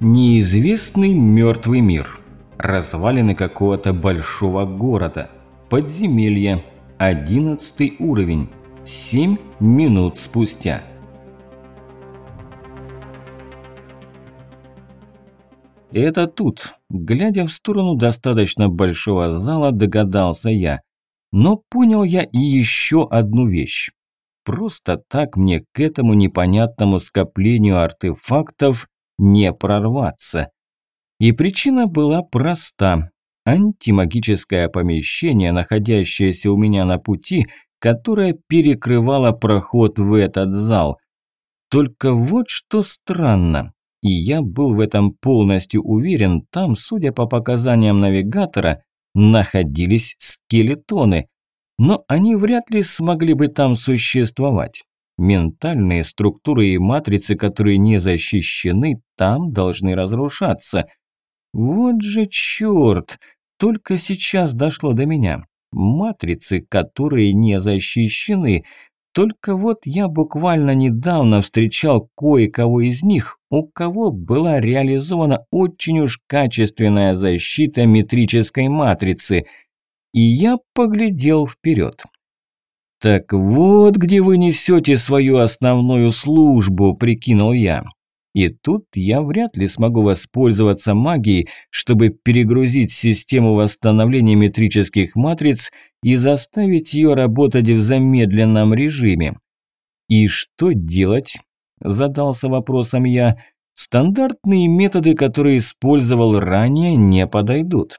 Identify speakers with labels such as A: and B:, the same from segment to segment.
A: Неизвестный мертвый мир. Развалины какого-то большого города. Подземелье. Одиннадцатый уровень. Семь минут спустя. Это тут, глядя в сторону достаточно большого зала, догадался я. Но понял я и еще одну вещь. Просто так мне к этому непонятному скоплению артефактов не прорваться. И причина была проста. Антимагическое помещение, находящееся у меня на пути, которое перекрывало проход в этот зал. Только вот что странно. И я был в этом полностью уверен, там, судя по показаниям навигатора, находились скелетоны. Но они вряд ли смогли бы там существовать. Ментальные структуры и матрицы, которые не защищены, там должны разрушаться. Вот же черт! Только сейчас дошло до меня. Матрицы, которые не защищены. Только вот я буквально недавно встречал кое-кого из них, у кого была реализована очень уж качественная защита метрической матрицы. И я поглядел вперед. «Так вот, где вы несете свою основную службу», – прикинул я. И тут я вряд ли смогу воспользоваться магией, чтобы перегрузить систему восстановления метрических матриц и заставить ее работать в замедленном режиме. «И что делать?» – задался вопросом я. «Стандартные методы, которые использовал ранее, не подойдут».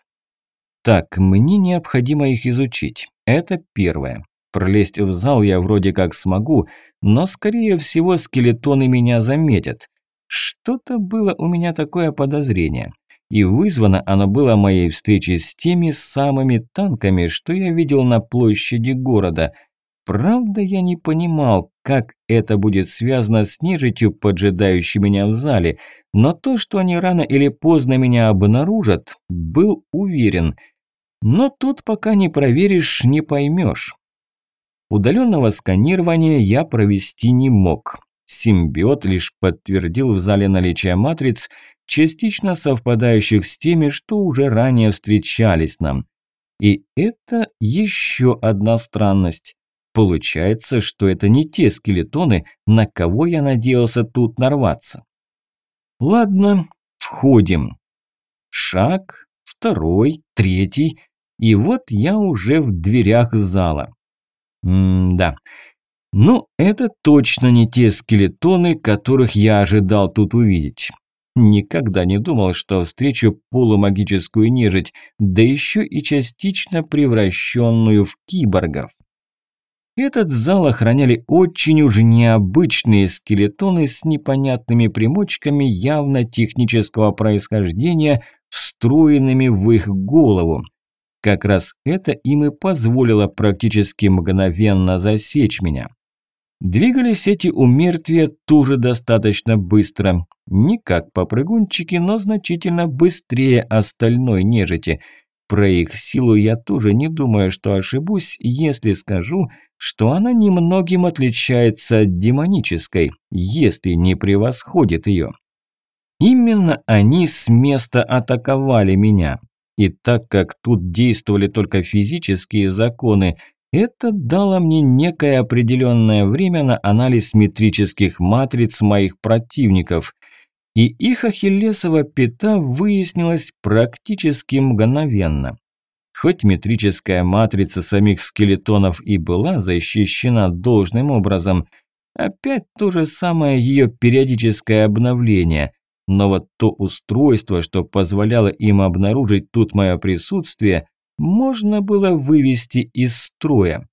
A: Так, мне необходимо их изучить. Это первое. Пролезть в зал я вроде как смогу, но скорее всего скелетоны меня заметят. Что-то было у меня такое подозрение. И вызвано оно было моей встречей с теми самыми танками, что я видел на площади города. Правда, я не понимал, как это будет связано с нежитью, поджидающей меня в зале, но то, что они рано или поздно меня обнаружат, был уверен. Но тут пока не проверишь, не поймешь. Удаленного сканирования я провести не мог. Симбиот лишь подтвердил в зале наличие матриц, частично совпадающих с теми, что уже ранее встречались нам. И это еще одна странность. Получается, что это не те скелетоны, на кого я надеялся тут нарваться. Ладно, входим. Шаг, второй, третий, и вот я уже в дверях зала. М-да. Ну, это точно не те скелетоны, которых я ожидал тут увидеть. Никогда не думал, что встречу полумагическую нежить, да еще и частично превращенную в киборгов. Этот зал охраняли очень уж необычные скелетоны с непонятными примочками явно технического происхождения, встроенными в их голову. Как раз это им и позволило практически мгновенно засечь меня. Двигались эти умертвия тоже достаточно быстро. Не как попрыгунчики, но значительно быстрее остальной нежити. Про их силу я тоже не думаю, что ошибусь, если скажу, что она немногим отличается от демонической, если не превосходит ее. Именно они с места атаковали меня. И так как тут действовали только физические законы, это дало мне некое определенное время на анализ метрических матриц моих противников. И их ахиллесова пята выяснилась практически мгновенно. Хоть метрическая матрица самих скелетонов и была защищена должным образом, опять то же самое ее периодическое обновление – но вот то устройство, что позволяло им обнаружить тут мое присутствие, можно было вывести из строя.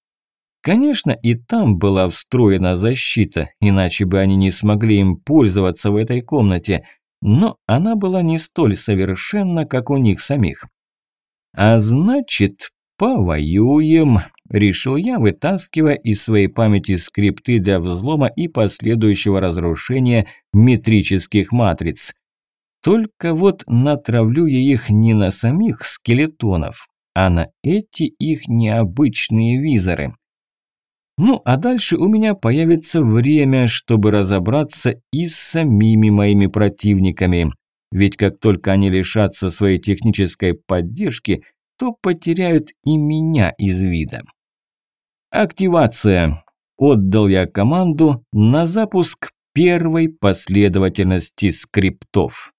A: Конечно, и там была встроена защита, иначе бы они не смогли им пользоваться в этой комнате, но она была не столь совершенна, как у них самих. А значит, повоюем, решил я, вытаскивая из своей памяти скрипты для взлома и последующего разрушения метрических матриц. Только вот натравлю я их не на самих скелетонов, а на эти их необычные визоры. Ну, а дальше у меня появится время, чтобы разобраться и с самими моими противниками. ведь как только они лишатся своей технической поддержки, то потеряют и меня из вида. Активация. Отдал я команду на запуск первой последовательности скриптов.